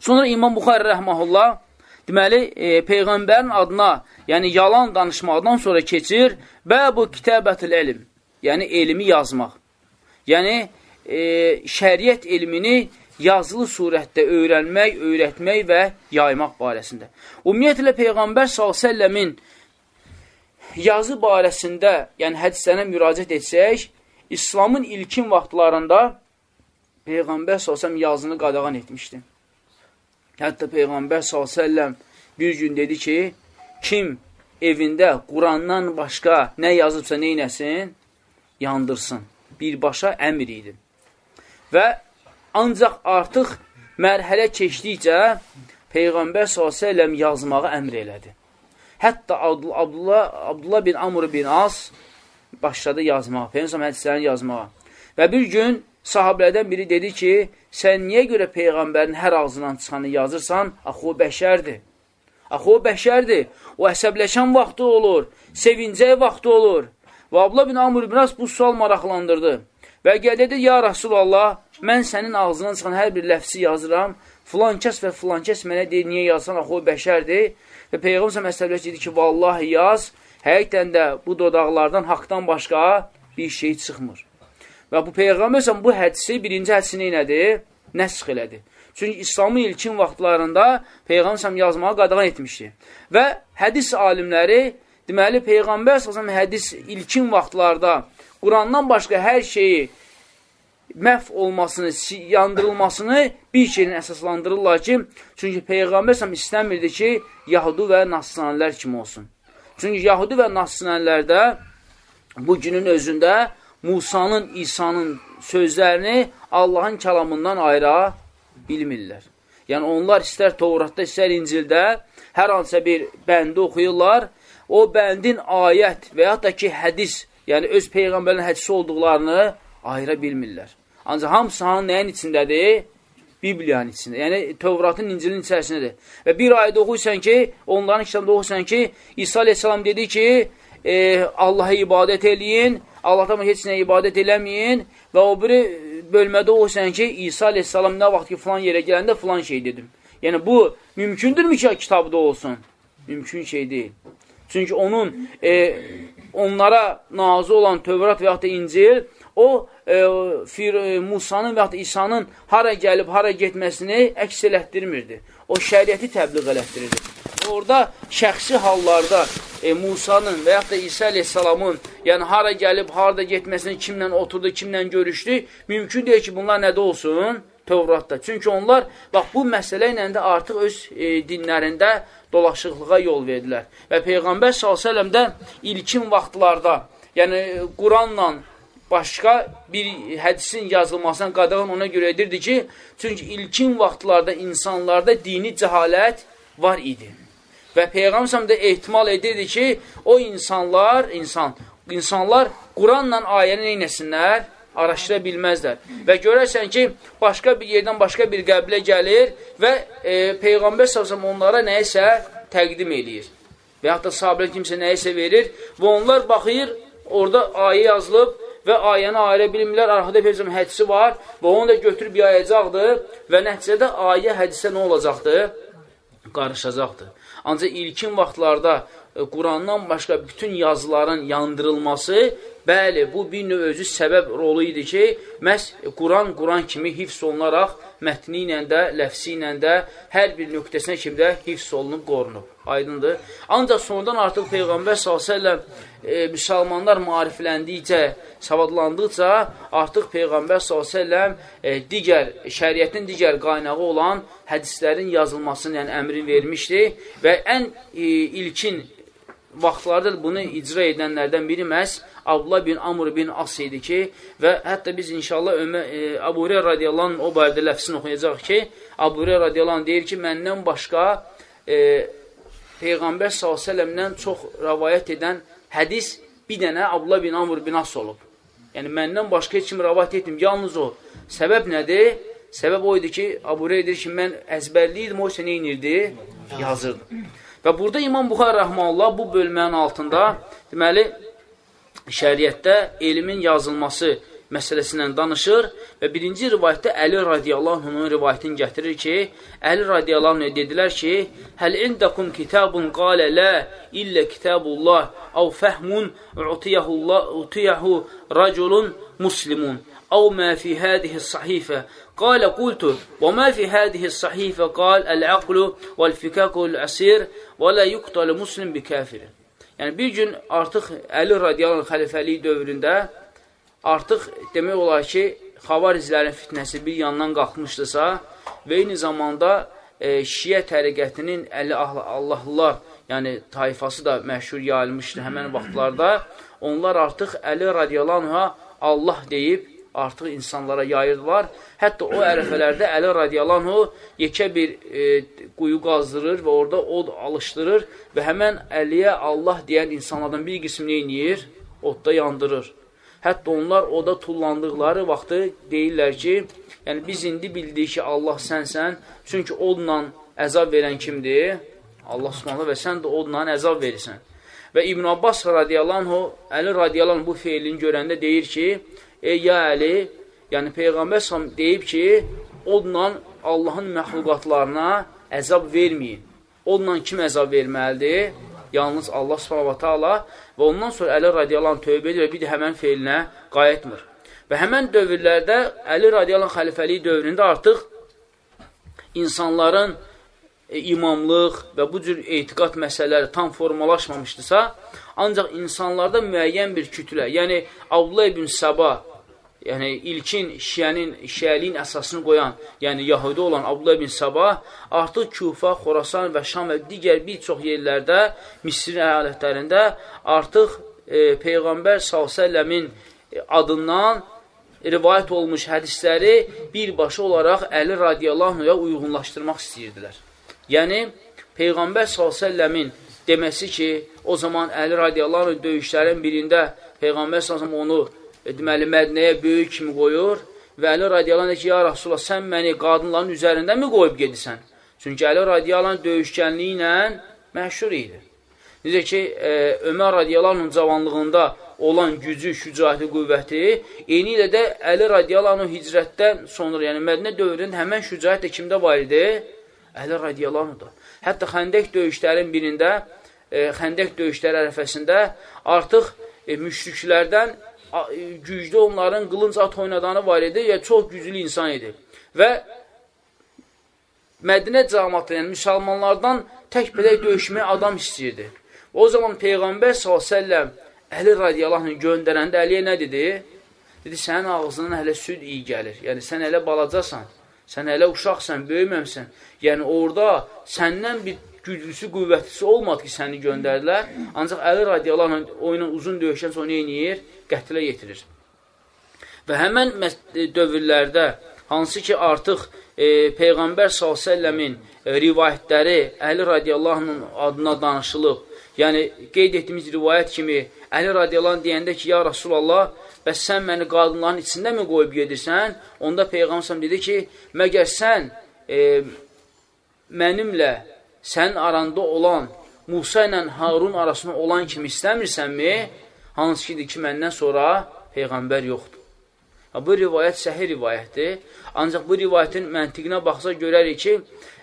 Sonra İmam Buxarə rəhməhullah deməli, e, Peyğəmbərin adına, yəni yalan danışmaqdan sonra keçir və bu kitəbətül elm, yəni elmi yazmaq. Yəni, e, şəriət elmini yazılı surətdə öyrənmək, öyrətmək və yaymaq barəsində. Ümumiyyətlə, Peyğəmbər s.ə.v-in yazı barəsində, yəni hədislərə müraciət etsək, İslamın ilkin vaxtlarında Peyğəmbər s.ə.v yazını qadağan etmişdi. Hətta Peyğəmbər s.ə.v bir gün dedi ki, kim evində Qurandan başqa nə yazıbsa neynəsin? Yandırsın. Birbaşa əmr idi. Və Ancaq artıq mərhələ keçdikcə Peyğəmbər s.ə.v yazmağı əmr elədi. Hətta Abdullah, Abdullah bin Amr bin As başladı yazmağa, Peyğəmbər hədislərini yazmağa. Və bir gün sahabələrdən biri dedi ki, sən niyə görə Peyğəmbərin hər ağzından çıxanı yazırsan? Axı o bəşərdir. Axı o bəşərdir. O əsəbləşən vaxtı olur, sevincək vaxtı olur. Və Abdullah bin Amr bin As bu sual maraqlandırdı. Və gəl dedi, ya Rasulallah, mən sənin ağzından çıxan hər bir ləfsi yazıram, filan kəs və filan kəs mənə deyir, niyə yazsan, axı o bəşərdir. Və Peyğəmbər məsələlər dedi ki, vallahi yaz, həqiqdən də bu dodaqlardan haqdan başqa bir şey çıxmır. Və bu Peyğəmbər bu hədisi, birinci hədisi neynədir? Nəsx elədi. Çünki İslamın ilkin vaxtlarında Peyğəmbər yazmağı qadağan etmişdi. Və hədis alimləri, deməli, Peyğəmbər hədis ilkin vaxtlarda Qurandan başqa hər şeyi məhv olmasını, yandırılmasını bir şeyin əsaslandırırlar ki, çünki Peyğəmbər səhəm istəmirdi ki, Yahudu və Nasranilər kimi olsun. Çünki Yahudi və Nasranlərdə bu günün özündə Musanın, İsa'nın sözlərini Allahın kəlamından ayıra bilmirlər. Yəni, onlar istər Tovratda, istər İncildə hər hansısa bir bəndi oxuyurlar, o bəndin ayət və yaxud da ki, hədis yəni öz Peyğəmbərin hədisi olduqlarını ayıra bilmirlər. Ancaq hamısı hanın nəyin içindədir? Bibliyanın içində. Yəni, Tövratın, İncilin içərisindədir. Və bir ayda oxuysan ki, onların kitabında oxuysan ki, İsa aleyhissalam dedi ki, e, Allaha ibadət eləyin, Allahdan heç nə ibadət eləməyin və o biri bölmədə oxuysan ki, İsa aleyhissalam nə vaxt ki, filan yerə gələndə filan şey dedim. Yəni, bu mümkündürmü ki, kitabda olsun? Mümkün şey deyil. Çünki onun e, onlara nazı olan Tövrat və yaxud da İncil, o e, Fir, e, Musanın və yaxud da İsa'nın hara gəlib, hara getməsini əks elətdirmirdi. O şəriəti təbliğ elətdirirdi. Orada şəxsi hallarda e, Musanın və yaxud da İsa aleyhissalamın, yəni hara gəlib, harada getməsini, kimlə oturdu, kimlə görüşdü, mümkün deyil ki, bunlar nədə olsun? Tövratda. Çünki onlar, bax, bu məsələ ilə də artıq öz e, dinlərində dolaşıqlığa yol verdilər. Və Peyğəmbər s.ə.v də ilkin vaxtlarda, yəni Quranla başqa bir hədisin yazılmasına qadağan ona görə edirdi ki, çünki ilkin vaxtlarda insanlarda dini cəhalət var idi. Və Peyğəmbər də ehtimal edirdi ki, o insanlar, insan, insanlar Quranla ayəni neynəsinlər? araşdıra bilməzlər. Və görərsən ki, başqa bir yerdən başqa bir qəbilə gəlir və e, Peyğəmbər səsəm onlara nəyisə təqdim eləyir. Və yaxud da sahabilə kimsə nəyisə verir və onlar baxıyır, orada ayə yazılıb və ayəni ayıra bilmirlər, arxada Peyğəmbər hədisi var və onu da götürüb yayacaqdır və nəticədə ayə hədisə nə olacaqdır? Qarışacaqdır. Ancaq ilkin vaxtlarda e, Qurandan başqa bütün yazıların yandırılması Bəli, bu bir növ özü səbəb rolu idi ki, məhz Quran, Quran kimi hifz olunaraq mətni ilə də, ləfsi ilə də hər bir nöqtəsinə kimi də hifz olunub, qorunub. Aydındır. Ancaq sonradan artıq Peyğəmbər s.ə.v e, müsəlmanlar marifləndikcə, savadlandıqca artıq Peyğəmbər s.ə.v e, digər, şəriətin digər qaynağı olan hədislərin yazılmasını yəni əmrin vermişdi və ən e, ilkin vaxtlarda bunu icra edənlərdən biri məhz Abdullah bin Amr bin As idi ki, və hətta biz inşallah Ömər, e, Abu Hureyra radiyallahu anh, o barədə ləfsini oxuyacaq ki, Abu Hureyra radiyallahu anh deyir ki, məndən başqa e, Peyğəmbər s.ə.v-dən çox rəvayət edən hədis bir dənə Abdullah bin Amr bin As olub. Yəni, məndən başqa heç kim rəvayət etdim, yalnız o. Səbəb nədir? Səbəb o idi ki, Abu Hureyra deyir ki, mən əzbərliydim, o isə nə inirdi? Yazırdı. Və burada İmam Buxar Rəhmanullah bu bölmənin altında, deməli, şəriətdə elmin yazılması məsələsindən danışır və birinci rivayətdə Əli radiyallahu anhın rivayətini gətirir ki, Əli radiyallahu anh dedilər ki, Həl indəkum kitabun qalə lə illə kitabullah av fəhmun utiyahu rəculun muslimun av mə fi hədihi sahifə قال قلت وما في هذه الصحيفة قال العقل والفكاك الأسير ولا يقتل مسلم بكافر Yəni bir gün artıq Əli radiyalan xəlifəliyi dövründə artıq demək olar ki, xavarizlərin fitnəsi bir yandan qalxmışdısa və eyni zamanda e, Şiyə təriqətinin Əli Allahlılar, yəni tayfası da məşhur yayılmışdı həmən vaxtlarda. Onlar artıq Əli radiyalanha Allah deyib artıq insanlara yayırdılar. Hətta o ərəfələrdə Əli radiyalanhu yekə bir e, quyu qazdırır və orada od alışdırır və həmən Əliyə Allah deyən insanlardan bir qismini inəyir, odda yandırır. Hətta onlar oda tullandıqları vaxtı deyirlər ki, yəni biz indi bildik ki, Allah sənsən, çünki odla əzab verən kimdir? Allah subhanallah və sən də odla əzab verirsən. Və İbn Abbas radiyallahu, Əli radiyallahu bu feilini görəndə deyir ki, Ey ya Əli, yəni Peyğəmbər səhəm deyib ki, odla Allahın məxluqatlarına əzab verməyin. Odla kim əzab verməlidir? Yalnız Allah subhanahu ta'ala və ondan sonra Əli radiyalan tövbə edir və bir də həmən feilinə qayıtmır. Və həmən dövrlərdə Əli radiyalan xəlifəliyi dövründə artıq insanların e, imamlıq və bu cür etiqat məsələləri tam formalaşmamışdısa, ancaq insanlarda müəyyən bir kütlə, yəni Abdullah ibn Sabah, yəni ilkin şiənin, şiəliyin əsasını qoyan, yəni Yahudi olan Abdullah bin Sabah artıq Küfa, Xorasan və Şam və digər bir çox yerlərdə, Misirin əyalətlərində artıq e, Peyğəmbər s.ə.v-in adından rivayət olmuş hədisləri birbaşa olaraq Əli radiyallahu uyğunlaşdırmaq istəyirdilər. Yəni, Peyğəmbər s.ə.v-in deməsi ki, o zaman Əli radiyallahu döyüşlərin birində Peyğəmbər s.ə.v onu e, deməli, Mədnəyə böyük kimi qoyur və Əli radiyalan ki, ya Rasulullah, sən məni qadınların üzərində mi qoyub gedirsən? Çünki Əli radiyalan döyüşkənliyi ilə məşhur idi. Necə ki, e, Ömər radiyalanın cavanlığında olan gücü, şücaəti, qüvvəti, eyni ilə də Əli radiyalanın hicrətdən sonra, yəni Mədnə dövründə həmən şücaət də kimdə var idi? Əli radiyalanı da. Hətta xəndək döyüşlərin birində, e, xəndək döyüşləri ərəfəsində artıq e, müşriklərdən güclü onların qılınc at oynadanı var idi, ya çox güclü insan idi. Və Mədinə cəmatı, yəni müsəlmanlardan tək belə döyüşməyə adam istəyirdi. O zaman Peyğəmbər s.ə.v Əli radiyallahu göndərəndə Əliyə nə dedi? Dedi, sənin ağzından hələ süd iyi gəlir. Yəni, sən hələ balacasan, sən hələ uşaqsan, böyüməmsən. Yəni, orada səndən bir güclüsü, qüvvətlisi olmadı ki, səni göndərdilər. Ancaq Əli radiyallahu anh o ilə uzun döyüşdən sonra neyniyir? Qətlə yetirir. Və həmən dövrlərdə, hansı ki, artıq e, Peyğəmbər s.ə.v-in e, rivayətləri Əli radiyallahu adına danışılıb, yəni qeyd etdiyimiz rivayət kimi Əli radiyallahu deyəndə ki, ya Rasulallah, bəs sən məni qadınların içində mi qoyub gedirsən? Onda Peyğəmbər dedi ki, məgər sən e, mənimlə sənin aranda olan Musa ilə Harun arasında olan kimi istəmirsənmi? Hansı kidir ki, məndən sonra Peyğəmbər yoxdur. Bu rivayət səhi rivayətdir. Ancaq bu rivayətin məntiqinə baxsa görərik ki,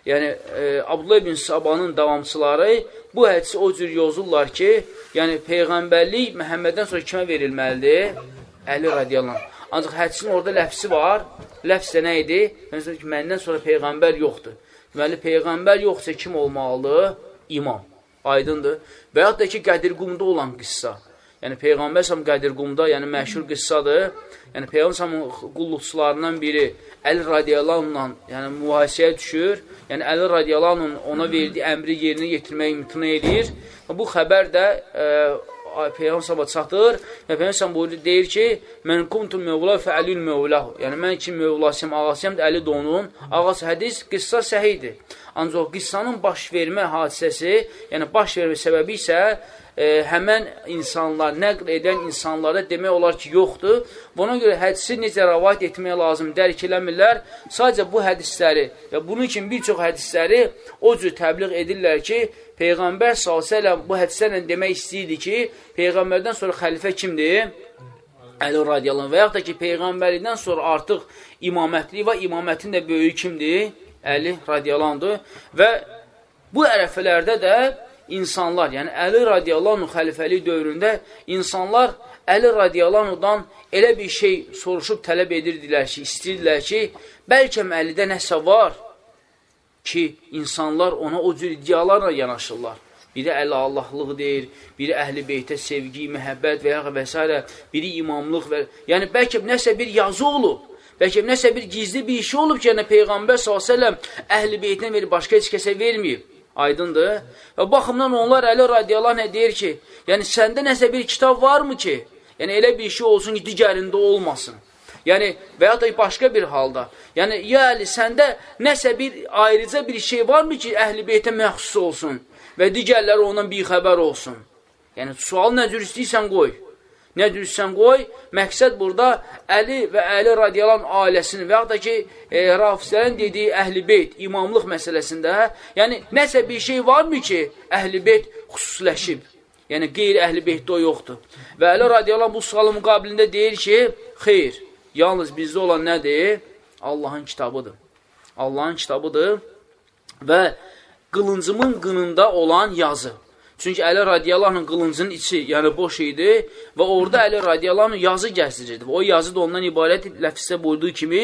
yəni e, Abdullah ibn Sabanın davamçıları bu hədisi o cür yozurlar ki, yəni Peyğəmbərlik Məhəmməddən sonra kimə verilməlidir? Əli radiyallahu Ancaq hədisin orada ləfsi var. Ləfs də nə idi? Ki, məndən sonra Peyğəmbər yoxdur. Deməli, Peyğəmbər yoxsa kim olmalıdır? İmam. Aydındır. Və yaxud da ki, Qədirqumda olan qissa. Yəni, Peyğəmbər səhəm Qədirqumda, yəni məşhur qıssadır. Yəni, Peyğəmbər səhəmin qulluqçularından biri Əli radiyalanla yəni, mühasiyyə düşür. Yəni, Əli radiyalanın ona verdiyi əmri yerinə yetirməyə imtina edir. Bu xəbər də e, Peyğəmbər sabah çatır və Peyğəmbər buyurur, deyir ki, mən qumtum mövla fəəlül mövlahu. Yəni, mən ki, mövlasıyam, ağasıyam, əli də onun. Ağası hədis, qıssa səhidir. Ancaq qıssanın baş vermə hadisəsi, yəni baş vermə səbəbi isə e, həmən insanlar, nəql edən insanlarda demək olar ki, yoxdur. Buna görə hədisi necə rəvayət etmək lazım dərk eləmirlər. Sadəcə bu hədisləri və bunun kimi bir çox hədisləri o cür təbliğ edirlər ki, Peyğəmbər s.ə.v bu hədislərlə demək istəyirdi ki, Peyğəmbərdən sonra xəlifə kimdir? Əli radiyallahu və yaxud da ki, Peyğəmbərlikdən sonra artıq imamətli və imamətin də böyüyü kimdir? Əli radiyallahu və bu ərəfələrdə də insanlar, yəni Əli radiyallahu xəlifəlik dövründə insanlar Əli radiyallahu elə bir şey soruşub tələb edirdilər ki, istəyirdilər ki, bəlkə Əlidə nəsə var ki, insanlar ona o cür iddialarla yanaşırlar. Biri əli Allahlıq deyir, biri əhl-i beytə sevgi, məhəbbət və ya və s. Biri imamlıq və... Yəni, bəlkə nəsə bir yazı olub, bəlkə nəsə bir gizli bir işi olub ki, yəni Peyğəmbər s.ə.v əhl-i beytinə verib, başqa heç kəsə verməyib. Aydındır. Və baxımdan onlar Əli radiyallahu nə deyir ki, yəni səndə nəsə bir kitab varmı ki, yəni elə bir şey olsun ki, digərində olmasın. Yəni, və ya da başqa bir halda. Yəni, ya Əli, səndə nəsə bir ayrıca bir şey varmı ki, əhl-i beytə məxsus olsun? və digərləri ondan bir xəbər olsun. Yəni, sual nə cür istəyirsən qoy. Nə istəyirsən qoy. Məqsəd burada Əli və Əli radiyalan ailəsinin və yaxud da ki, e, rafislərin dediyi əhl-i beyt, imamlıq məsələsində, yəni, nəsə bir şey varmı ki, əhl-i beyt xüsusləşib? Yəni, qeyri əhl-i beytdə o yoxdur. Və Əli radiyalan bu sualın müqabilində deyir ki, xeyr, yalnız bizdə olan nədir? Allahın kitabıdır. Allahın kitabıdır və qılıncımın qınında olan yazı. Çünki Əli radiyallahu qılıncının içi, yəni boş idi və orada Əli radiyallahu yazı gəzdirirdi. O yazı da ondan ibarət ləfisdə buyurduğu kimi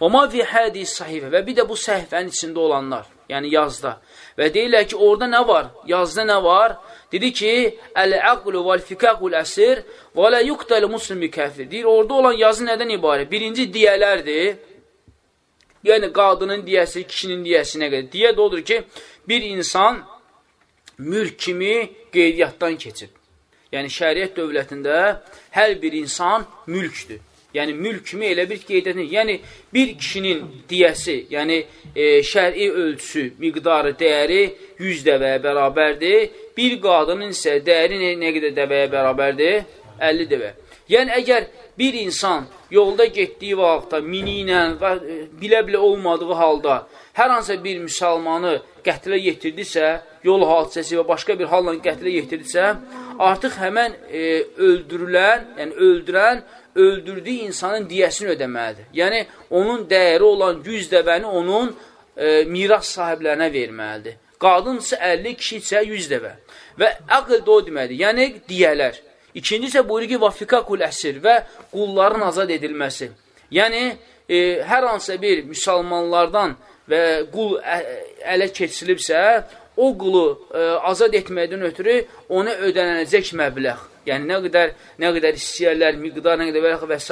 və ma fi hədis sahifə və bir də bu səhifənin içində olanlar, yəni yazda. Və deyirlər ki, orada nə var? Yazda nə var? Dedi ki, Əl-əqlu vəl-fikəqul əsir və lə yuqtəl muslimi kəfir. Deyir, orada olan yazı nədən ibarət? Birinci diyələrdir. Yəni, qadının diyəsi, kişinin diyəsinə qədər. Diyə də odur ki, bir insan mülk kimi qeydiyyatdan keçib. Yəni, şəriət dövlətində hər bir insan mülkdür. Yəni, mülk kimi elə bir qeydiyyatın. Yəni, bir kişinin diyəsi, yəni e, şəri ölçüsü, miqdarı, dəyəri 100 dəvəyə bərabərdir. Bir qadının isə dəyəri nə, nə qədər dəvəyə bərabərdir? 50 dəvə. Yəni, əgər bir insan yolda getdiyi vaxtda mini ilə e, bilə-bilə olmadığı halda hər hansısa bir müsəlmanı qətlə yetirdisə, yol hadisəsi və başqa bir halla qətlə yetirdisə, artıq həmən e, öldürülən, yəni öldürən, öldürdüyü insanın diyəsini ödəməlidir. Yəni, onun dəyəri olan 100 dəvəni onun e, miras sahiblərinə verməlidir. Qadınsa 50, kişi isə 100 dəvə. Və əql də o deməkdir, yəni diyələr. İkinci isə buyurur ki, vafikakul əsir və qulların azad edilməsi. Yəni, e, hər hansısa bir müsəlmanlardan və qul ələ keçirilibsə, o qulu ə, e, azad etməkdən ötürü ona ödəniləcək məbləğ. Yəni, nə qədər, nə qədər istəyərlər, miqdar, nə qədər və, və s.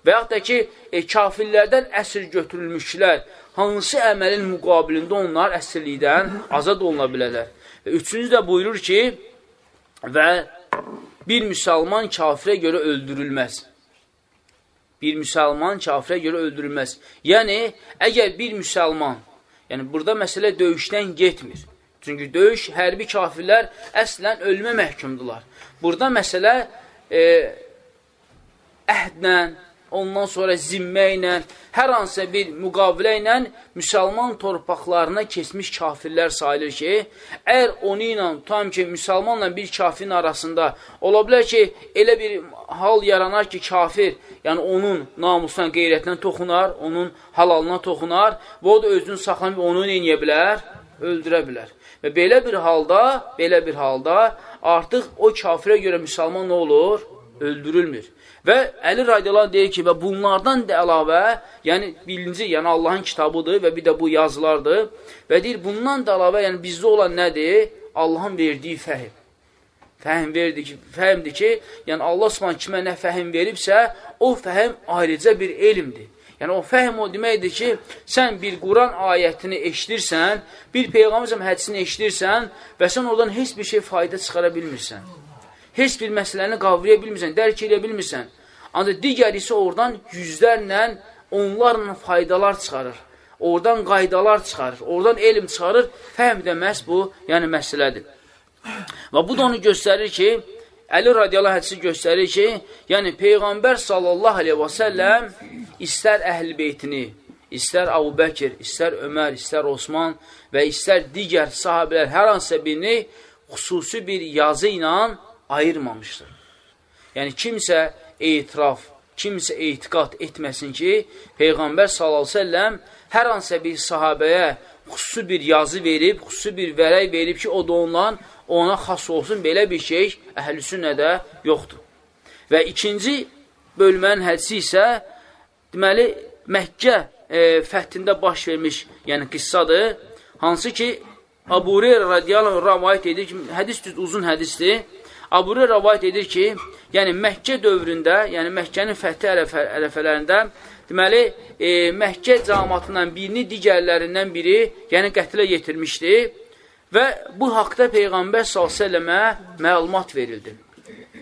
Və yaxud da ki, e, kafirlərdən əsir götürülmüşlər, hansı əməlin müqabilində onlar əsirlikdən azad oluna bilərlər. Və üçüncü də buyurur ki, və bir müsəlman kafirə görə öldürülməz. Bir müsəlman kafirə görə öldürülməz. Yəni, əgər bir müsəlman, yəni burada məsələ döyüşdən getmir. Çünki döyüş, hərbi kafirlər əslən ölümə məhkumdular. Burada məsələ e, əhdlə, ondan sonra zimmə ilə, hər hansısa bir müqavilə ilə müsəlman torpaqlarına keçmiş kafirlər sayılır ki, əgər onu ilə tam ki, müsəlmanla bir kafirin arasında ola bilər ki, elə bir hal yaranar ki, kafir, yəni onun namusuna, qeyrətinə toxunar, onun halalına toxunar və o da özünü saxlamayıb onu eləyə bilər, öldürə bilər. Və belə bir halda, belə bir halda artıq o kafirə görə müsəlman nə olur? Öldürülmür. Və Əli radiyalar deyir ki, və bunlardan da əlavə, yəni birinci, yəni Allahın kitabıdır və bir də bu yazılardır. Və deyir, bundan da əlavə, yəni bizdə olan nədir? Allahın verdiyi fəhim. Fəhim verdi ki, fəhimdir ki, yəni Allah Subhanahu kimə nə fəhim veribsə, o fəhim ayrıca bir elmdir. Yəni o fəhm o deməkdir ki, sən bir Quran ayətini eşidirsən, bir Peyğəmbər hədisini eşidirsən və sən oradan heç bir şey fayda çıxara bilmirsən heç bir məsələni qavraya bilmirsən, dərk edə bilmirsən. Ancaq digər isə oradan yüzlərlə, onlarla faydalar çıxarır. Oradan qaydalar çıxarır, oradan elm çıxarır. Fəhm də məhz bu, yəni məsələdir. Və bu da onu göstərir ki, Əli radiyallahu hədisi göstərir ki, yəni Peyğəmbər sallallahu aleyhi və səlləm istər əhl-i beytini, istər Abu Bəkir, istər Ömər, istər Osman və istər digər sahabələr hər hansısa birini xüsusi bir yazı ilə ayırmamışdır. Yəni, kimsə etiraf, kimsə etiqat etməsin ki, Peyğəmbər s.ə.v hər hansısa bir sahabəyə xüsusi bir yazı verib, xüsusi bir vərək verib ki, o da ondan ona xas olsun, belə bir şey əhl-i sünnədə yoxdur. Və ikinci bölmənin hədisi isə, deməli, Məkkə e, fəthində baş vermiş, yəni qıssadır, hansı ki, Abu Hureyra radiyallahu rəvayət edir ki, hədis düz uzun hədisdir. Abu Hureyra rəvayət edir ki, yəni Məkkə dövründə, yəni Məkkənin fəthi ərəfə, ərəfələrində deməli, e, Məkkə cəmatından birini digərlərindən biri, yəni qətlə yetirmişdi və bu haqda Peyğəmbər s.ə.və məlumat verildi.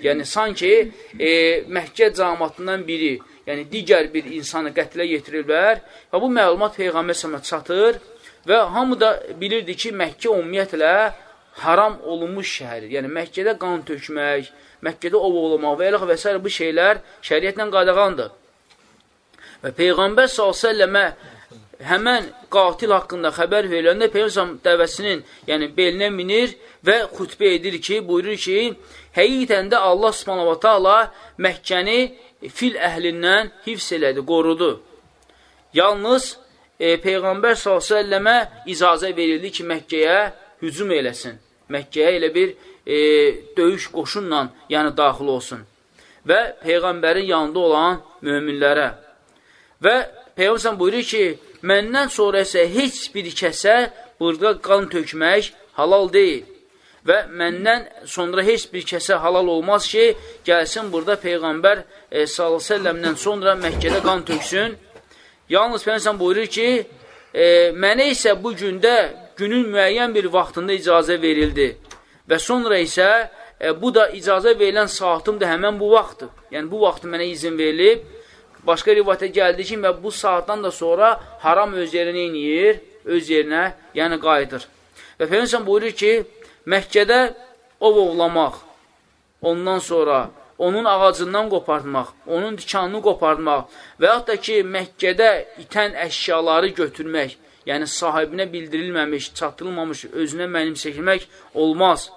Yəni, sanki e, Məkkə cəmatından biri, yəni digər bir insanı qətlə yetirirlər və bu məlumat Peyğəmbər s.ə.və çatır və hamı da bilirdi ki, Məkkə ümumiyyətlə haram olunmuş şəhərdir. Yəni, Məkkədə qan tökmək, Məkkədə ov olmaq və elə və s. bu şeylər şəriyyətlə qadağandır. Və Peyğəmbər s.ə.və həmən qatil haqqında xəbər veriləndə Peyğəmbər dəvəsinin, yəni belinə minir və xütbə edir ki, buyurur ki, həqiqətən də Allah ta'ala Məkkəni fil əhlindən hifz elədi, qorudu. Yalnız e, Peyğəmbər s.ə.və icazə verildi ki, Məkkəyə hücum eləsin. Məkkəyə elə bir e, döyüş qoşunla yəni daxil olsun. Və Peyğəmbərin yanında olan möminlərə. Və Peyğəmbər buyurur ki, məndən sonra isə heç bir kəsə burada qan tökmək halal deyil. Və məndən sonra heç bir kəsə halal olmaz ki, gəlsin burada Peyğəmbər e, s.ə.v-dən sonra Məkkədə qan töksün. Yalnız Peyğəmbər buyurur ki, e, mənə isə bu gündə günün müəyyən bir vaxtında icazə verildi. Və sonra isə e, bu da icazə verilən saatım da həmən bu vaxtdır. Yəni, bu vaxt mənə izin verilib. Başqa rivayətə gəldi ki, və bu saatdan da sonra haram öz yerinə inir, öz yerinə, yəni qayıdır. Və Peyğəmbər buyurur ki, Məkkədə ov ovlamaq, ondan sonra onun ağacından qopartmaq, onun dikanını qopartmaq və yaxud da ki, Məkkədə itən əşyaları götürmək, yəni sahibinə bildirilməmiş, çatdırılmamış, özünə mənimsəkilmək olmaz.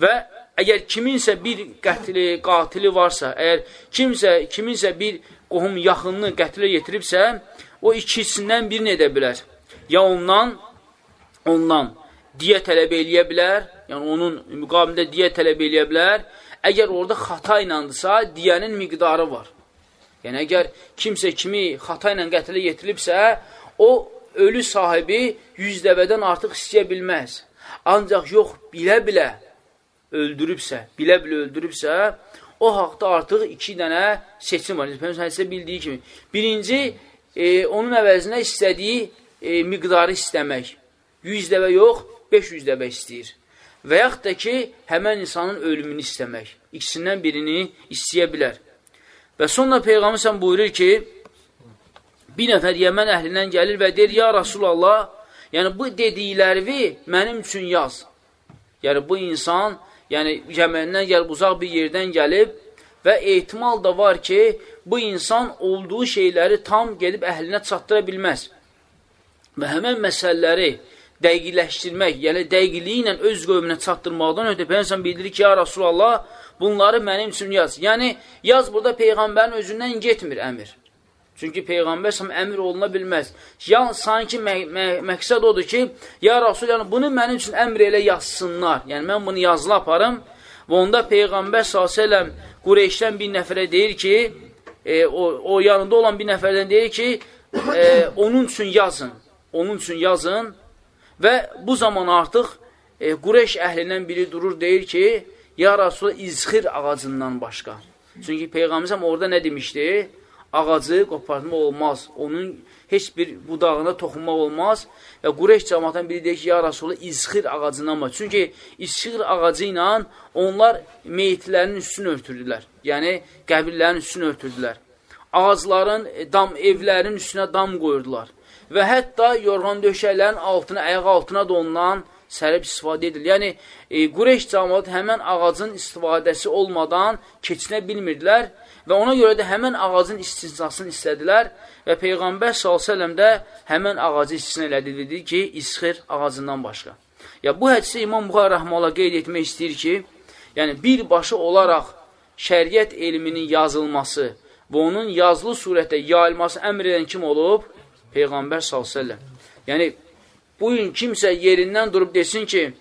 Və əgər kiminsə bir qətili, qatili varsa, əgər kimsə, kiminsə bir qohum yaxınını qətilə yetiribsə, o ikisindən birini edə bilər. Ya ondan, ondan diyə tələb eləyə bilər, yəni onun müqabilində diyə tələb eləyə bilər. Əgər orada xata iləndirsə, diyənin miqdarı var. Yəni, əgər kimsə kimi xata ilə qətilə yetirilibsə, o ölü sahibi yüz dəvədən artıq istəyə bilməz. Ancaq yox, bilə-bilə öldürübsə, bilə-bilə öldürübsə, o haqda artıq iki dənə seçim var. Peyğəmbər hədisdə bildiyi kimi. Birinci, e, onun əvəzinə istədiyi e, miqdarı istəmək. 100 dəvə yox, 500 dəvə istəyir. Və yaxud da ki, həmən insanın ölümünü istəmək. İkisindən birini istəyə bilər. Və sonra Peyğəmbər buyurur ki, bir nəfər Yəmən əhlindən gəlir və deyir, ya Rasulallah, yəni bu dediklərimi mənim üçün yaz. Yəni bu insan yəni Yəməndən gəlib, uzaq bir yerdən gəlib və ehtimal da var ki, bu insan olduğu şeyləri tam gedib əhlinə çatdıra bilməz. Və həmən məsələləri dəqiqləşdirmək, yəni dəqiqliyi ilə öz qövmünə çatdırmaqdan ötə Peyğəmbər bildirir ki, ya Rasulallah, bunları mənim üçün yaz. Yəni, yaz burada Peyğəmbərin özündən getmir əmir. Çünki Peyğəmbər səhəm əmir oluna bilməz. Yəni, sanki mə mə məqsəd odur ki, ya Rasul, yəni, bunu mənim üçün əmr elə yazsınlar. Yəni, mən bunu yazılı aparım və onda Peyğəmbər s.ə.v Qureyşdən bir nəfərə deyir ki, e, o, o yanında olan bir nəfərdən deyir ki, e, onun üçün yazın, onun üçün yazın və bu zaman artıq e, Qureyş əhlindən biri durur, deyir ki, ya Rasul, izxir ağacından başqa. Çünki Peyğəmbər orada nə demişdi? Ağacı qopartmaq olmaz. Onun heç bir budağına toxunmaq olmaz. Və Qureyş cəmatdan biri deyir ki, ya Rasulü izxir ağacından mı? Çünki izxir ağacı ilə onlar meyitlərin üstünü örtürdülər. Yəni, qəbirlərin üstünü örtürdülər. Ağacların, e, dam, evlərin üstünə dam qoyurdular. Və hətta yorğan döşəklərin altına, ayaq altına da ondan sərib istifadə edilir. Yəni, e, Qureyş cəmatı həmən ağacın istifadəsi olmadan keçinə bilmirdilər Və ona görə də həmən ağacın istisnasını istədilər və Peyğəmbər s.ə.v də həmən ağacı istisna elədi, dedi ki, isxir ağacından başqa. Ya bu hədisi İmam Buxar Rəhmələ qeyd etmək istəyir ki, yəni birbaşı olaraq şəriət elminin yazılması və onun yazılı surətdə yayılması əmr edən kim olub? Peyğəmbər s.ə.v. Yəni, bugün kimsə yerindən durub desin ki,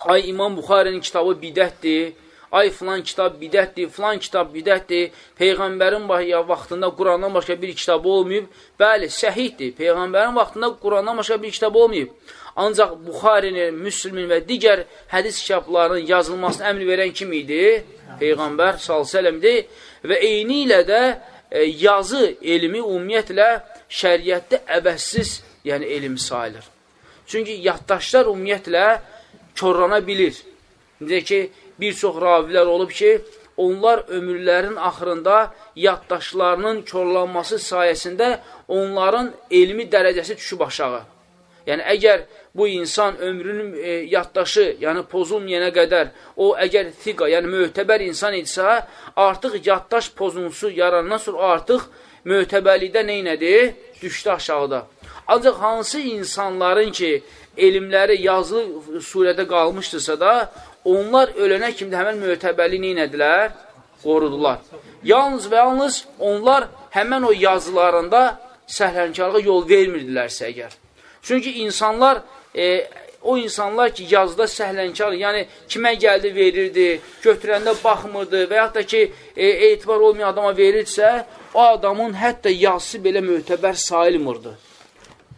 ay İmam Buxarinin kitabı bidətdir, ay filan kitab bidətdir, filan kitab bidətdir, Peyğəmbərin vaxtında Qurandan başqa bir kitab olmayıb. Bəli, səhiddir, Peyğəmbərin vaxtında Qurandan başqa bir kitab olmayıb. Ancaq Buxarinin, Müslümin və digər hədis kitablarının yazılmasını əmr verən kim idi? Peyğəmbər s.ə.v-dir və eyni ilə də e, yazı elmi ümumiyyətlə şəriətdə əvəzsiz, yəni elm sayılır. Çünki yaddaşlar ümumiyyətlə körrana bilir. Necə ki, bir çox ravilər olub ki, onlar ömürlərin axırında yaddaşlarının körlanması sayəsində onların elmi dərəcəsi düşüb aşağı. Yəni, əgər bu insan ömrünün e, yaddaşı, yəni pozulmayana qədər, o əgər thiqa, yəni möhtəbər insan idisə, artıq yaddaş pozuntusu yarandan sonra artıq möhtəbərlikdə neynədir? Düşdü aşağıda. Ancaq hansı insanların ki, elmləri yazılı surədə qalmışdırsa da, onlar ölənə kimi həmən möhtəbərliyi neynədilər? Qorudular. Yalnız və yalnız onlar həmən o yazılarında səhlənkarlığa yol vermirdilərsə əgər. Çünki insanlar, e, o insanlar ki, yazıda səhlənkar, yəni kimə gəldi verirdi, götürəndə baxmırdı və yaxud da ki, e, etibar olmayan adama verirsə, o adamın hətta yazısı belə möhtəbər sayılmırdı.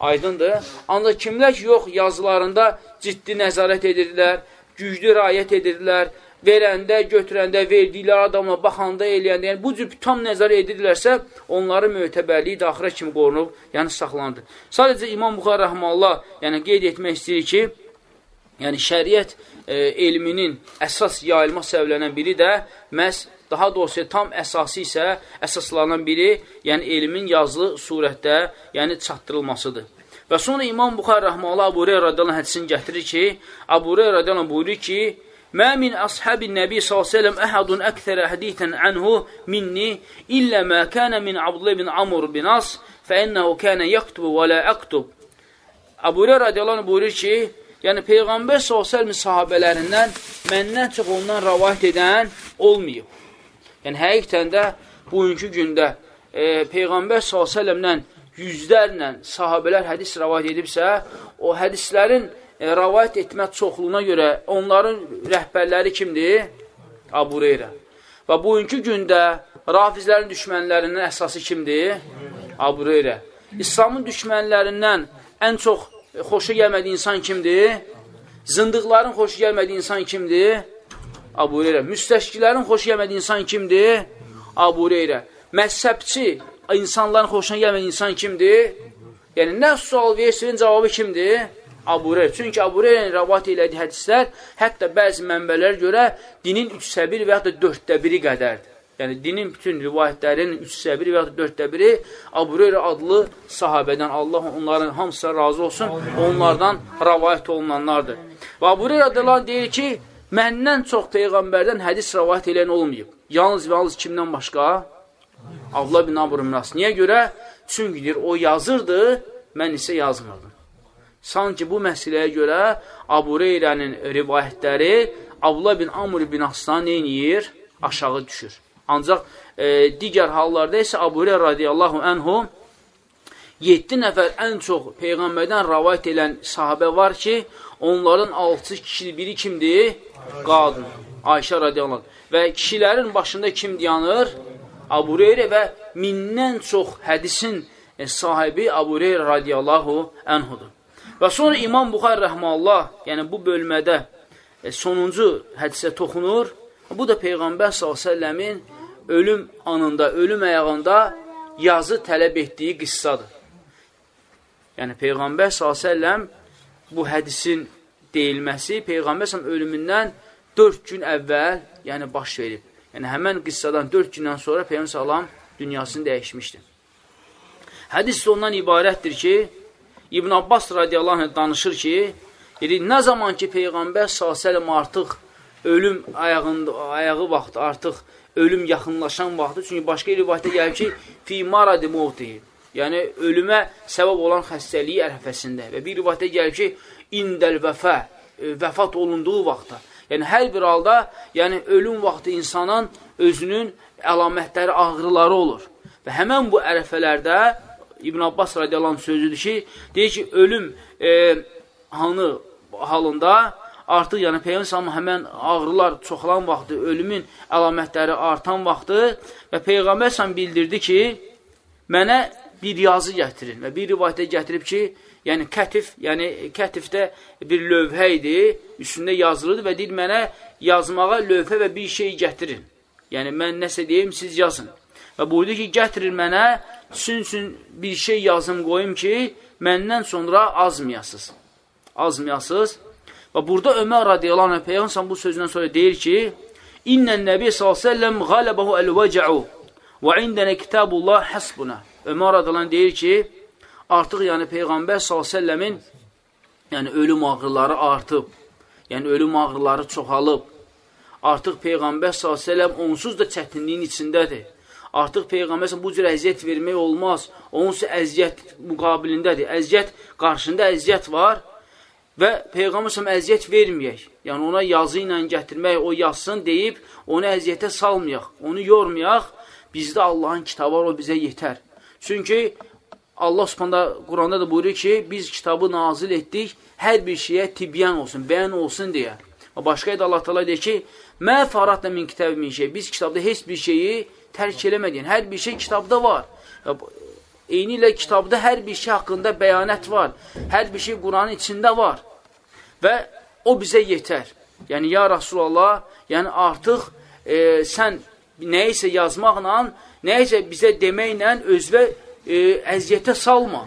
Aydındır. Ancaq kimlər ki, yox, yazılarında ciddi nəzarət edirdilər, güclü rayət edirdilər, verəndə, götürəndə, verdikləri adamla, baxanda, eləyəndə, yəni bu cür tam nəzər edirlərsə, onların möhtəbərliyi daxirə kimi qorunub, yəni saxlandı. Sadəcə İmam Buxar Rəhmallah yəni qeyd etmək istəyir ki, yəni şəriət e, elminin əsas yayılma səbəblənən biri də məhz daha doğrusu tam əsası isə əsaslarından biri, yəni elmin yazılı surətdə, yəni çatdırılmasıdır. Və sonra İmam Buxar Rəhmələ Abu Reyr radiyallahu hədisini gətirir ki, Abu Reyr radiyallahu buyurur ki, Mə min əshabin nəbi s.ə.v əhədun əktərə hədithən ənhu minni illə mə kənə min Abdullah bin Amr bin As fə innəhu kənə yəktubu və lə əktub. Abu Reyr radiyallahu buyurur ki, yəni Peyğəmbər s.ə.v sahabələrindən məndən çox ondan rəvayət edən olmayıb. Yəni, həqiqətən də bugünkü gündə e, Peyğəmbər s.ə.v-lə yüzlərlə sahabələr hədis rəvayət edibsə, o hədislərin e, rəvayət etmə çoxluğuna görə onların rəhbərləri kimdir? Abu Reyrə. Və bugünkü gündə rafizlərin düşmənlərindən əsası kimdir? Abu Reyrə. İslamın düşmənlərindən ən çox xoşu gəlmədiyi insan kimdir? Zındıqların xoşu gəlmədiyi insan kimdir? Abu Reyrə. Müstəşkilərin xoşu gəlmədiyi insan kimdir? Abu Reyrə. Məzhəbçi insanların xoşuna gəlməyən insan kimdir? Yəni, nə sual versinin cavabı kimdir? Abu Hureyr. Çünki Abu Hureyrin rəvat elədiyi hədislər hətta bəzi mənbələrə görə dinin üçsə bir və yaxud da dörddə biri qədərdir. Yəni, dinin bütün rivayətlərin üçsə biri və yaxud da dörddə biri Abu Hureyr adlı sahabədən Allah onların hamısına razı olsun, onlardan rəvayət olunanlardır. Və Abu Hureyr adılan deyir ki, məndən çox Peyğəmbərdən hədis rəvayət eləyən olmayıb. Yalnız və yalnız kimdən başqa? Allah bin Amr Minas. Niyə görə? Çünki deyir, o yazırdı, mən isə yazmırdım. Sanki bu məsələyə görə Abu Reyrənin rivayətləri Abdullah bin Amr bin Aslan neyniyir? Aşağı düşür. Ancaq e, digər hallarda isə Abu Reyrə radiyallahu anhu 7 nəfər ən çox Peyğəmbərdən rəvayət edən sahabə var ki, onların 6 kişi biri kimdir? Qadın. Ayşə radiyallahu. Və kişilərin başında kim dayanır? Abu Reyrə və mindən çox hədisin e, sahibi Abu Reyrə radiyallahu ənhudur. Və sonra İmam Buxar rəhməllah, yəni bu bölmədə e, sonuncu hədisə toxunur. Bu da Peyğəmbər s.ə.v-in ölüm anında, ölüm əyağında yazı tələb etdiyi qıssadır. Yəni Peyğəmbər s.ə.v bu hədisin deyilməsi Peyğəmbər s.ə.v ölümündən 4 gün əvvəl yəni baş verib. Yəni, həmən qıssadan 4 gündən sonra Peyyəm Salam dünyasını dəyişmişdir. Hədis ondan ibarətdir ki, İbn Abbas radiyallahu anh danışır ki, dedi, nə zaman ki Peyğəmbər s.ə.v artıq ölüm ayağında, ayağı vaxtı, artıq ölüm yaxınlaşan vaxtı, çünki başqa rivayətdə gəlir ki, fi maradi muvti, yəni ölümə səbəb olan xəstəliyi ərəfəsində və bir rivayətdə gəlir ki, indəl vəfə, vəfat olunduğu vaxtda, Yəni, hər bir halda, yəni, ölüm vaxtı insanın özünün əlamətləri, ağrıları olur. Və həmən bu ərəfələrdə İbn Abbas radiyallahu sözüdür ki, deyir ki, ölüm e, hanı halında artıq yəni Peyğəmbər həmən ağrılar çoxalan vaxtı, ölümün əlamətləri artan vaxtı və Peyğəmbər bildirdi ki, mənə bir yazı gətirin və bir rivayətə gətirib ki, yəni kətif, yəni kətifdə bir lövhə idi, üstündə yazılırdı və deyir, mənə yazmağa lövhə və bir şey gətirin. Yəni, mən nəsə deyim, siz yazın. Və buyurdu ki, gətirin mənə, sizin üçün bir şey yazım qoyum ki, məndən sonra azmayasız. Azmayasız. Və burada Ömər radiyallahu anh, Peyğəmbər bu sözündən sonra deyir ki, İnnən nəbi s.ə.v qələbəhu əl-vəcəu və indənə kitabullah həsbuna. Ömər radiyallahu anh deyir ki, artıq yəni Peyğəmbər s.ə.v-in yəni ölüm ağrıları artıb, yəni ölüm ağrıları çoxalıb. Artıq Peyğəmbər s.ə.v onsuz da çətinliyin içindədir. Artıq Peyğəmbər bu cür əziyyət vermək olmaz. Onsuz əziyyət müqabilindədir. Əziyyət qarşında əziyyət var və Peyğəmbər s.ə.v əziyyət verməyək. Yəni ona yazı ilə gətirmək, o yazsın deyib, onu əziyyətə salmayaq, onu yormayaq. Bizdə Allahın kitabı var, o bizə yetər. Çünki Allah Subhanda Quranda da buyurur ki, biz kitabı nazil etdik, hər bir şeyə tibyan olsun, bəyan olsun deyə. Başqa ayda Allah Teala deyir ki, Mə faratla min kitabı min şey. Biz kitabda heç bir şeyi tərk eləmədik. Hər bir şey kitabda var. Eyni ilə kitabda hər bir şey haqqında bəyanət var. Hər bir şey Quranın içində var. Və o bizə yetər. Yəni, ya Rasulallah, yəni artıq e, sən nəyisə yazmaqla, nəyisə bizə deməklə özvə e, əziyyətə salma.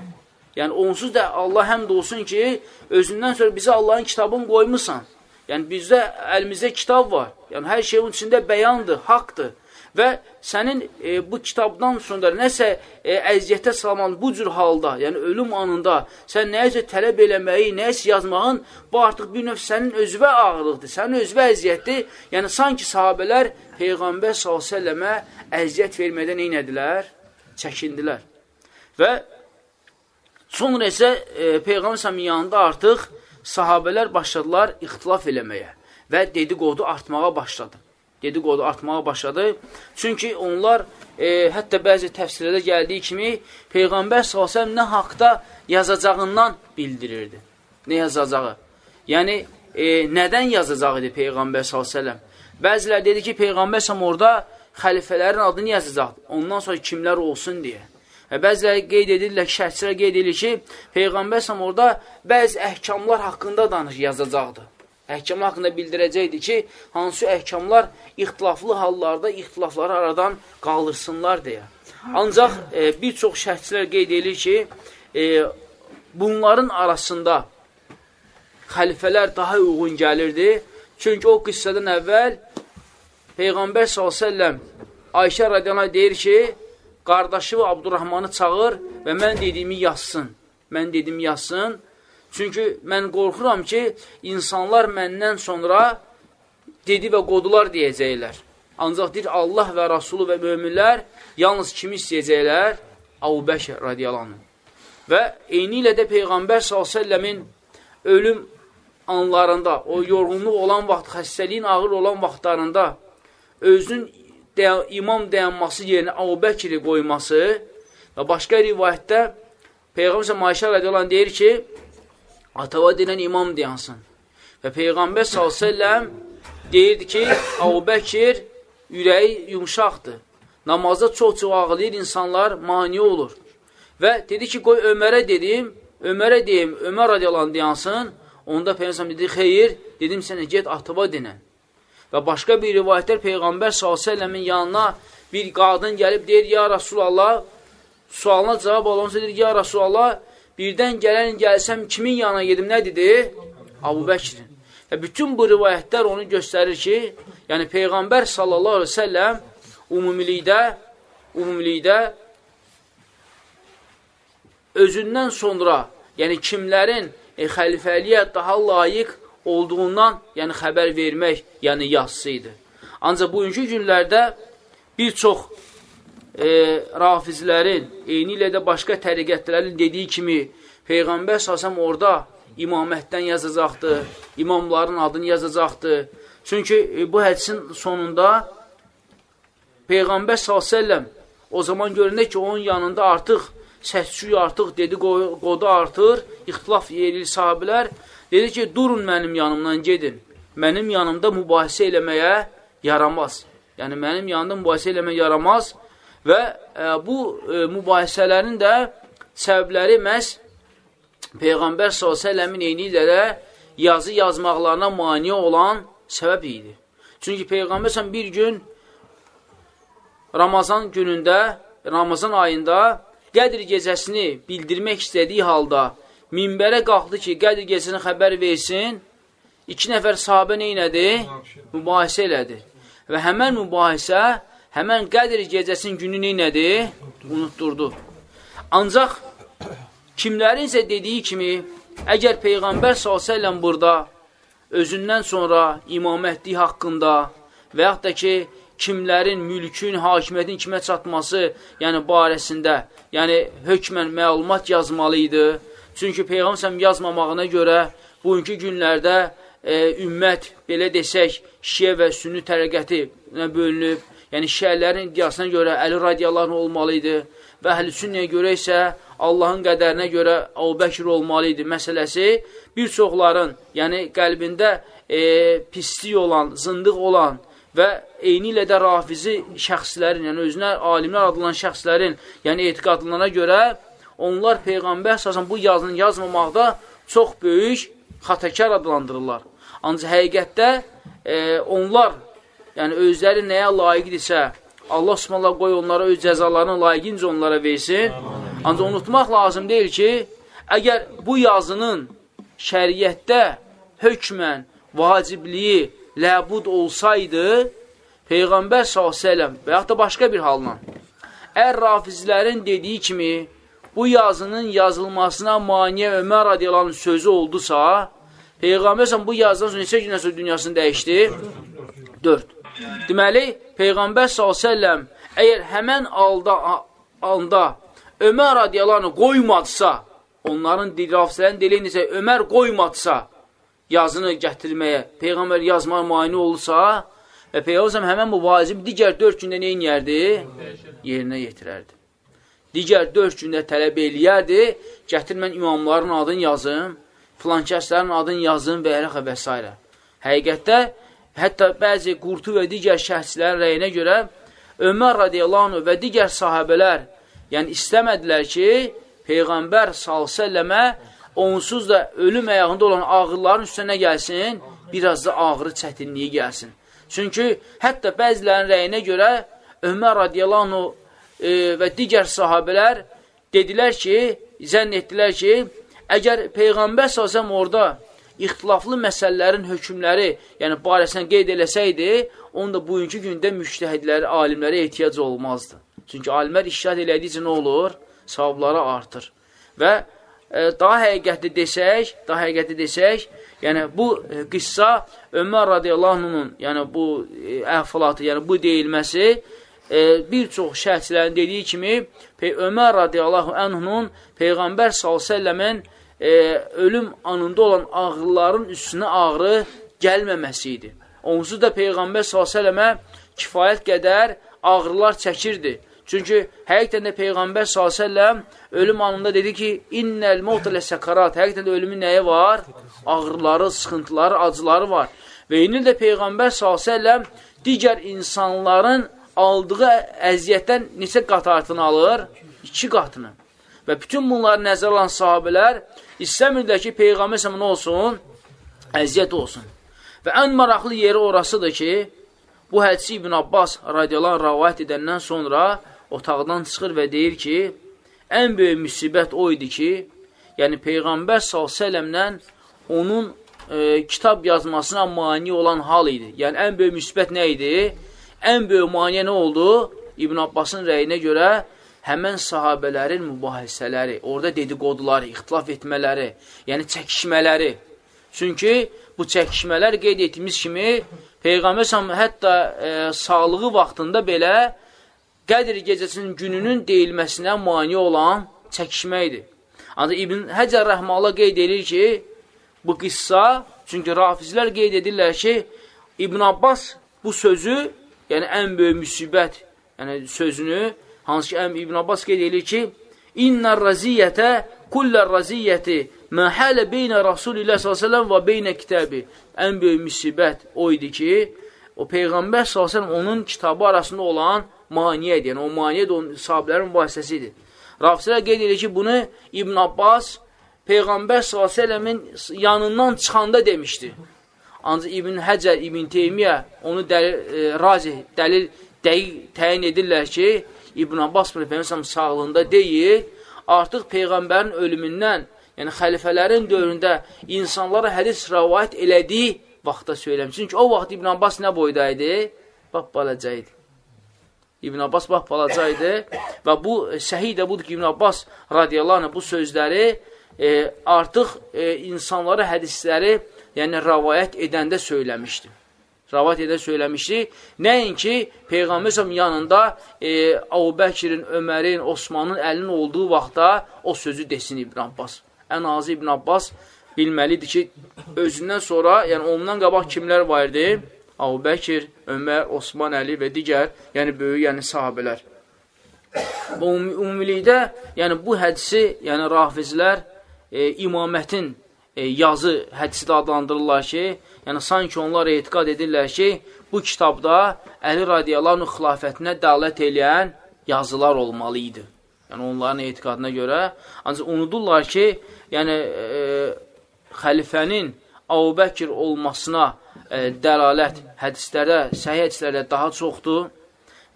Yəni, onsuz da Allah həmd olsun ki, özündən sonra bizə Allahın kitabını qoymusan. Yəni, bizdə əlimizdə kitab var. Yəni, hər şey onun içində bəyandır, haqdır. Və sənin e, bu kitabdan sonra nəsə e, əziyyətə salman bu cür halda, yəni ölüm anında sən nəyəcə tələb eləməyi, nəyəsə yazmağın, bu artıq bir növ sənin özvə ağırlıqdır, sənin özvə əziyyətdir. Yəni, sanki sahabələr Peyğəmbər s.ə.və əziyyət vermədən neynədilər? Çəkindilər. Və sonra isə e, Peyğəmbər səmin yanında artıq sahabələr başladılar ixtilaf eləməyə və dedikodu artmağa başladı. Dedikodu artmağa başladı. Çünki onlar e, hətta bəzi təfsirlərdə gəldiyi kimi Peyğəmbər s.ə.v nə haqda yazacağından bildirirdi. Nə yazacağı? Yəni, e, nədən yazacağı idi Peyğəmbər s.ə.v? Bəzilər dedi ki, Peyğəmbər s.ə.v orada xəlifələrin adını yazacaqdı. Ondan sonra kimlər olsun deyə. Və bəziləri qeyd edirlər, şərhçilər qeyd edir ki, Peyğəmbər səm orada bəzi əhkamlar haqqında danış yazacaqdı. Əhkamlar haqqında bildirəcəkdi ki, hansı əhkamlar ixtilaflı hallarda ixtilafları aradan qaldırsınlar deyə. Ancaq e, bir çox şərhçilər qeyd edir ki, e, bunların arasında xəlifələr daha uyğun gəlirdi. Çünki o qıssədən əvvəl Peyğəmbər s.ə.v Ayşə radiyana deyir ki, qardaşı Abdurrahmanı çağır və mən dediyimi yazsın. Mən dediyimi yazsın. Çünki mən qorxuram ki, insanlar məndən sonra dedi və qodular deyəcəklər. Ancaq deyir, Allah və Rasulü və möminlər yalnız kimi istəyəcəklər? Abu Bəkir radiyalanı. Və eyni ilə də Peyğəmbər s.ə.v-in ölüm anlarında, o yorğunluq olan vaxt, xəstəliyin ağır olan vaxtlarında özünün dayan, imam dayanması yerinə Əbu Bəkiri qoyması və başqa rivayətdə Peyğəmbər Mayşə rədiyallahu deyir ki, atava deyilən imam dayansın. Və Peyğəmbər s.ə.v deyirdi ki, Əbu Bəkir ürəyi yumşaqdır. Namazda çox-çox ağlayır, insanlar mani olur. Və dedi ki, qoy Ömərə dedim, Ömərə deyim, Ömər radiyalan dayansın. Onda Peyğəmbər dedi, xeyir, dedim sənə, get atıva dinən. Və başqa bir rivayətlər Peyğəmbər s.ə.v-in yanına bir qadın gəlib deyir, ya Rasulallah, sualına cavab alonsa deyir, ya Rasulallah, birdən gələn gəlsəm kimin yanına gedim, nə dedi? Abu Bəkirin. Və bütün bu rivayətlər onu göstərir ki, yəni Peyğəmbər sallallahu aleyhi ve selləm umumilikdə, umumilikdə özündən sonra, yəni kimlərin e, xəlifəliyə daha layiq olduğundan, yəni xəbər vermək, yəni yazısı idi. Ancaq bugünkü günlərdə bir çox e, rafizlərin, eyni ilə də başqa təriqətlərin dediyi kimi Peyğəmbər səsəm orada imamətdən yazacaqdı, imamların adını yazacaqdı. Çünki e, bu hədisin sonunda Peyğəmbər s.ə.v o zaman göründə ki, onun yanında artıq səs-küy artıq, dedi qodu artır, ixtilaf yerir sahibilər. Dedi ki, durun mənim yanımdan gedin. Mənim yanımda mübahisə eləməyə yaramaz. Yəni, mənim yanımda mübahisə eləməyə yaramaz və e, bu e, mübahisələrin də səbəbləri məhz Peyğəmbər s.ə.v-in eyni ilə də yazı yazmaqlarına mani olan səbəb idi. Çünki Peyğəmbər s.ə.v bir gün Ramazan günündə, Ramazan ayında Qədr gecəsini bildirmək istədiyi halda minbərə qalxdı ki, Qədr gecəsini xəbər versin, iki nəfər sahabə neynədi? Mübahisə elədi. Və həmən mübahisə, həmən Qədr gecəsinin günü neynədi? Unutturdu. Ancaq kimlərin isə dediyi kimi, əgər Peyğəmbər s.ə.v burada özündən sonra imamətliyi haqqında və yaxud da ki, kimlərin mülkün, hakimiyyətin kimə çatması, yəni barəsində, yəni hökmən məlumat yazmalı idi. Çünki Peyğəmbər yazmamağına görə bugünkü günlərdə e, ümmət, belə desək, şiə və sünni tərəqəti bölünüb, yəni şiələrin iddiasına görə Əli radiyalarının olmalı idi və əhl-i sünnəyə görə isə Allahın qədərinə görə Əbubəkir olmalı idi məsələsi bir çoxların, yəni qəlbində e, pislik olan, zındıq olan, və eyni ilə də rafizi şəxslərin, yəni özünə alimlər adlanan şəxslərin, yəni etiqadlarına görə onlar Peyğəmbər əsasən bu yazını yazmamaqda çox böyük xatakar adlandırırlar. Ancaq həqiqətdə e, onlar, yəni özləri nəyə layiqdirsə, Allah subhanallah qoy onlara öz cəzalarını layiqincə onlara versin. Ancaq unutmaq lazım deyil ki, əgər bu yazının şəriətdə hökmən vacibliyi ləbud olsaydı, Peyğəmbər s.ə.v və yaxud da başqa bir halla, ər rafizlərin dediyi kimi, bu yazının yazılmasına maniyə Ömər radiyalarının sözü oldusa, Peyğəmbər bu yazdan sonra neçə gündən sonra dünyasını dəyişdi? 4. Deməli, Peyğəmbər s.ə.v əgər həmən alda, anda Ömər radiyalarını qoymadısa, onların rafizlərin deyilindirsə, Ömər qoymadısa, yazını gətirməyə, Peyğəmbər yazmağa mani olursa və Peyğəmbər həmən bu vacib digər dörd gündə neyin yerdi? Yerinə yetirərdi. Digər dörd gündə tələb eləyərdi, gətir mən imamların adını yazım, filan kəslərin adını yazım və eləxə və s. Həqiqətdə, hətta bəzi qurtu və digər şəhslərin rəyinə görə Ömər radiyallahu və digər sahabələr, yəni istəmədilər ki, Peyğəmbər s.ə.və onsuz da ölüm əyağında olan ağırların üstünə gəlsin, biraz da ağrı çətinliyi gəlsin. Çünki hətta bəzilərin rəyinə görə Ömər radiyalanu e, və digər sahabələr dedilər ki, zənn etdilər ki, əgər Peyğəmbər səsəm orada ixtilaflı məsələlərin hökmləri, yəni barəsində qeyd eləsəydi, onda bugünkü gündə müştəhidləri, alimlərə ehtiyac olmazdı. Çünki alimlər iştihat elədikcə nə olur? Savabları artır. Və daha həqiqətli desək, daha həqiqətli desək, yəni bu e, qissa Ömər radiyallahu anh'ın, yəni bu e, əhvalatı, yəni bu deyilməsi e, bir çox şəhətçilərin dediyi kimi Ömər radiyallahu anh'ın Peyğəmbər s.ə.v-in e, ölüm anında olan ağrıların üstünə ağrı gəlməməsi idi. Onsuz da Peyğəmbər s.ə.və kifayət qədər ağrılar çəkirdi. Çünki həqiqətən də Peyğəmbər s.ə.v ölüm anında dedi ki, innəl mevtələ səkarat, həqiqətən də ölümün nəyi var? Ağrıları, sıxıntıları, acıları var. Və indi də Peyğəmbər s.ə.v digər insanların aldığı əziyyətdən neçə qat artıni alır? İki qatını. Və bütün bunları nəzər alan sahabələr istəmirlər ki, Peyğəmbər s.ə.v nə olsun? Əziyyət olsun. Və ən maraqlı yeri orasıdır ki, bu hədisi İbn Abbas radiyalan rəvayət edəndən sonra otaqdan çıxır və deyir ki, ən böyük müsibət o idi ki, yəni Peyğəmbər s.ə.v-lə onun e, kitab yazmasına mani olan hal idi. Yəni, ən böyük müsibət nə idi? Ən böyük maniyə nə oldu? İbn Abbasın rəyinə görə həmən sahabələrin mübahisələri, orada dedikoduları, ixtilaf etmələri, yəni çəkişmələri. Çünki bu çəkişmələr qeyd etdiyimiz kimi Peyğəmbər hətta e, sağlığı vaxtında belə Qədr gecəsinin gününün deyilməsinə mani olan çəkişməkdir. Ancaq İbn Həcər Rəhmalı qeyd edir ki, bu qissa, çünki rafizlər qeyd edirlər ki, İbn Abbas bu sözü, yəni ən böyük müsibət yəni sözünü, hansı ki, İbn Abbas qeyd edir ki, İnnər raziyyətə kullər raziyyəti məhələ beynə Rasulillah s.ə.v və beynə kitəbi. Ən böyük müsibət o idi ki, o Peyğəmbər s.ə.v onun kitabı arasında olan maniyədir. Yəni, o maniyə də onun sahabələrin vasitəsidir. Rafisələr qeyd edir ki, bunu İbn Abbas Peyğəmbər s.ə.v-in yanından çıxanda demişdi. Ancaq İbn Həcər, İbn Teymiyyə onu dəlil, e, razih, dəlil dəqiq təyin edirlər ki, İbn Abbas Peyğəmbər sağlığında deyil, artıq Peyğəmbərin ölümündən, yəni xəlifələrin dövründə insanlara hədis rəvayət elədiyi vaxtda söyləmiş. Çünki o vaxt İbn Abbas nə boyda idi? Bax, balaca idi. İbn Abbas bax, balaca idi və bu səhih də budur ki, İbn Abbas radiyallahu anh bu sözləri e, artıq e, insanlara hədisləri yəni rəvayət edəndə söyləmişdi. Rəvayət edə söyləmişdi. Nəinki Peyğəmbər yanında e, Əbu Bəkirin, Ömərin, Osmanın əlinin olduğu vaxtda o sözü desin İbn Abbas. Ən azı İbn Abbas bilməlidir ki, özündən sonra, yəni ondan qabaq kimlər var idi? Əbu Bəkir, Ömər, Osman Əli və digər, yəni böyük, yəni sahabələr. Ümumilikdə, yəni bu hədisi, yəni rafizlər e, imamətin e, yazı hədisi də adlandırırlar ki, yəni sanki onlar etiqad edirlər ki, bu kitabda Əli radiyallahu xilafətinə dəalət eləyən yazılar olmalı idi. Yəni onların etiqadına görə. Ancaq unudurlar ki, yəni e, xəlifənin Əbubəkir olmasına e, dəlalət hədislərdə, səhih hədislərdə daha çoxdur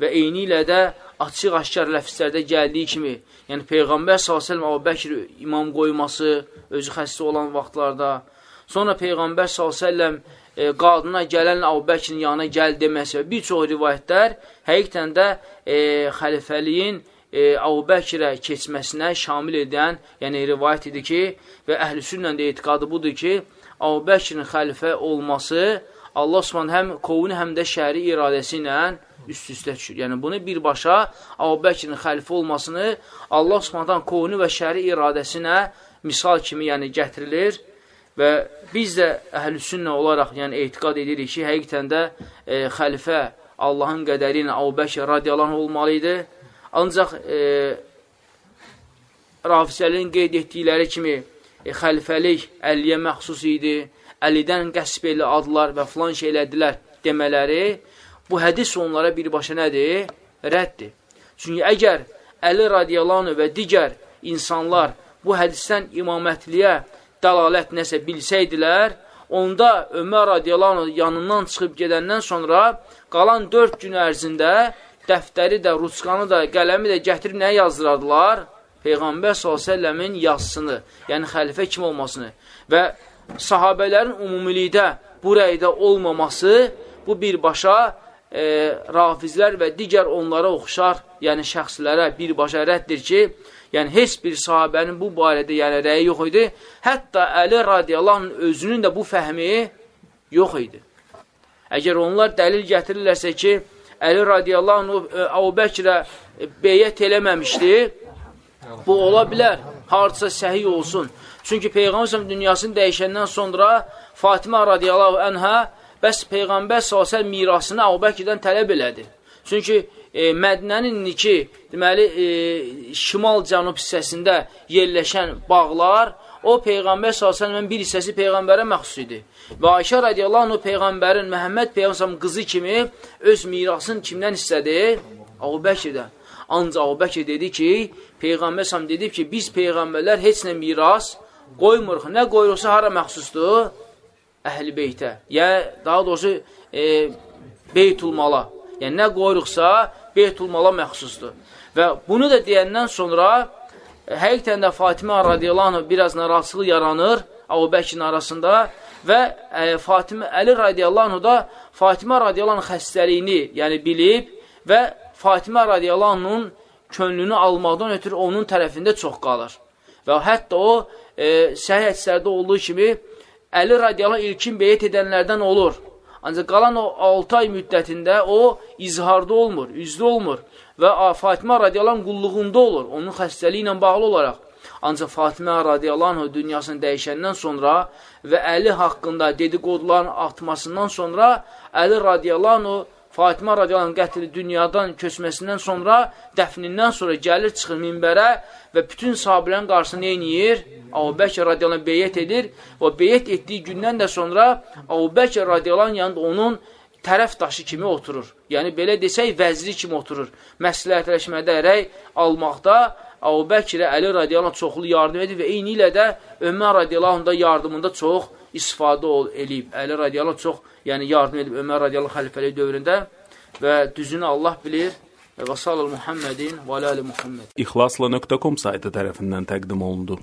və eyni ilə də açıq-aşkar ləfslərdə gəldiyi kimi, yəni Peyğəmbər s.ə.v Əbubəkir imam qoyması özü xəstə olan vaxtlarda, sonra Peyğəmbər s.ə.v e, qadına gələn Əbubəkirin yanına gəl deməsi və bir çox rivayətlər həqiqətən də e, xəlifəliyin e, Əbubəkirə keçməsinə şamil edən, yəni rivayət idi ki, və əhlüsünlə də etiqadı budur ki, Əbubəkirin xəlifə olması Allah Subhanahu həm qovunu, həm də şəri iradəsi ilə üst-üstə düşür. Yəni, bunu birbaşa Əbubəkirin xəlifə olmasını Allah Subhanahu qovunu və şəri iradəsinə misal kimi yəni gətirilir və biz də əhlüsünnə olaraq yəni etiqad edirik ki, həqiqətən də e, xəlifə Allahın qədəri ilə Əbubəkir radiyallahu olmalı idi. Ancaq e, rafisələrin qeyd etdikləri kimi e, xəlifəlik Əliyə məxsus idi, Əlidən qəsb elə adlar və filan şey elədilər demələri, bu hədis onlara birbaşa nədir? Rəddir. Çünki əgər Əli radiyallahu və digər insanlar bu hədisdən imamətliyə dəlalət nəsə bilsəydilər, onda Ömər radiyallahu yanından çıxıb gedəndən sonra qalan dörd gün ərzində dəftəri də, ruçqanı da, qələmi də gətirib nəyə yazdırardılar? Peyğəmbər s.ə.v-in yazısını, yəni xəlifə kim olmasını və sahabələrin umumilikdə bu rəydə olmaması bu birbaşa e, rafizlər və digər onlara oxşar, yəni şəxslərə birbaşa rəddir ki, Yəni, heç bir sahabənin bu barədə yəni, rəyi yox idi. Hətta Əli radiyallahu özünün də bu fəhmi yox idi. Əgər onlar dəlil gətirirlərsə ki, Əli radiyallahu Əbu Bəkirə beyyət eləməmişdi, bu ola bilər, hardisa səhiy olsun. Çünki Peyğəmbər dünyasını dəyişəndən sonra Fatimə radiyallahu ənhə bəs Peyğəmbər s.ə.v mirasını Əbu Bəkirdən tələb elədi. Çünki e, Mədinənin indiki, deməli, e, şimal-cənub hissəsində yerləşən bağlar, o Peyğəmbər s.ə.v-in bir hissəsi Peyğəmbərə məxsus idi. Və Ayşə radiyallahu anh, Peyğəmbərin, Məhəmməd Peyğəmbər qızı kimi öz mirasını kimdən istədi? Əbu Bəkirdən. Ancaq Əbu Bəkir dedi ki, Peyğəmbər s.ə.v dedi ki, biz Peyğəmbərlər heç nə miras qoymuruq. Nə qoyuruqsa hara məxsusdur? Əhl-i beytə. Yəni, daha doğrusu, e, beytulmala. Yəni, nə qoyuruqsa, Beytulmala məxsusdur. Və bunu da deyəndən sonra e, həqiqətən də Fatimə radiyallahu anh biraz narahatsızlıq yaranır Əbu Bəkin arasında və ə, e, Fatimə Əli radiyallahu anh da Fatimə radiyallahu anh xəstəliyini yəni bilib və Fatimə radiyallahu anh'ın könlünü almaqdan ötürü onun tərəfində çox qalır. Və hətta o e, səhih hədislərdə olduğu kimi Əli radiyallahu ilkin beyət edənlərdən olur. Ancaq qalan o 6 ay müddətində o izharda olmur, üzdə olmur və Fatimə radiyalan qulluğunda olur, onun xəstəliyi ilə bağlı olaraq. Ancaq Fatimə radiyalan dünyasını dəyişəndən sonra və Əli haqqında dedikoduların artmasından sonra Əli radiyalan Fatimə radiyaların qətli dünyadan köçməsindən sonra, dəfnindən sonra gəlir, çıxır minbərə və bütün sahabilərin qarşısında neyniyir? Əbu Bəkir radiyalan beyyət edir və beyyət etdiyi gündən də sonra Əbu Bəkir radiyalan yanında onun tərəf daşı kimi oturur. Yəni, belə desək, vəziri kimi oturur. Məsləhətləşmədə rəy almaqda Əbu Bəkirə Əli radiyalan çoxlu yardım edir və eyni ilə də Ömər radiyalan da yardımında çox istifadə ol, eləyib. Əli radiyalan çox yəni yardım edib Ömər radiyalı xəlifəlik dövründə və düzünü Allah bilir. Və sallallahu Muhammedin və alə Muhammed. İxlasla.com saytı tərəfindən təqdim olundu.